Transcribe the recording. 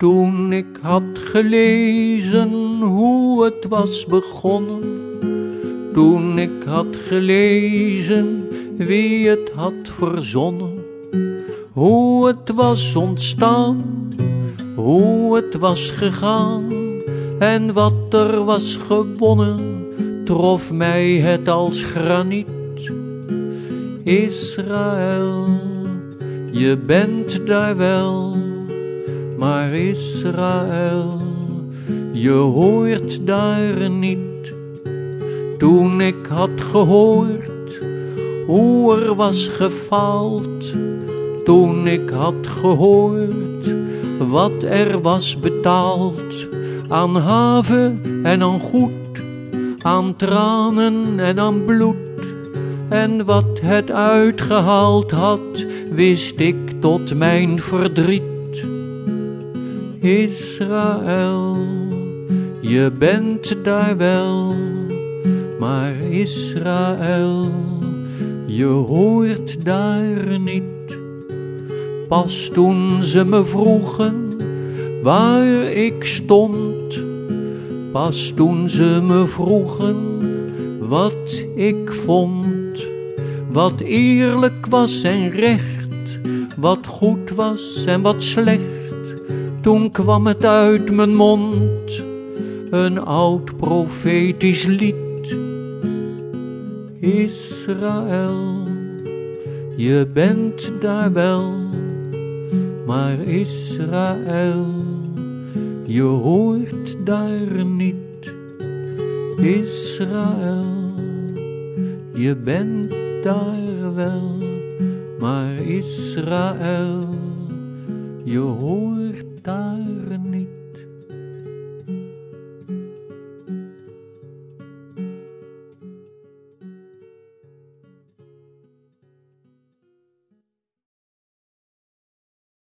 Toen ik had gelezen hoe het was begonnen, toen ik had gelezen wie het had verzonnen, hoe het was ontstaan, hoe het was gegaan en wat er was gewonnen, trof mij het als graniet. Israël, je bent daar wel maar Israël, je hoort daar niet. Toen ik had gehoord hoe er was gefaald, toen ik had gehoord wat er was betaald aan haven en aan goed, aan tranen en aan bloed. En wat het uitgehaald had, wist ik tot mijn verdriet. Israël, je bent daar wel, maar Israël, je hoort daar niet. Pas toen ze me vroegen waar ik stond, pas toen ze me vroegen wat ik vond, wat eerlijk was en recht, wat goed was en wat slecht toen kwam het uit mijn mond, een oud profetisch lied. Israël, je bent daar wel, maar Israël, je hoort daar niet. Israël, je bent daar wel, maar Israël, je hoort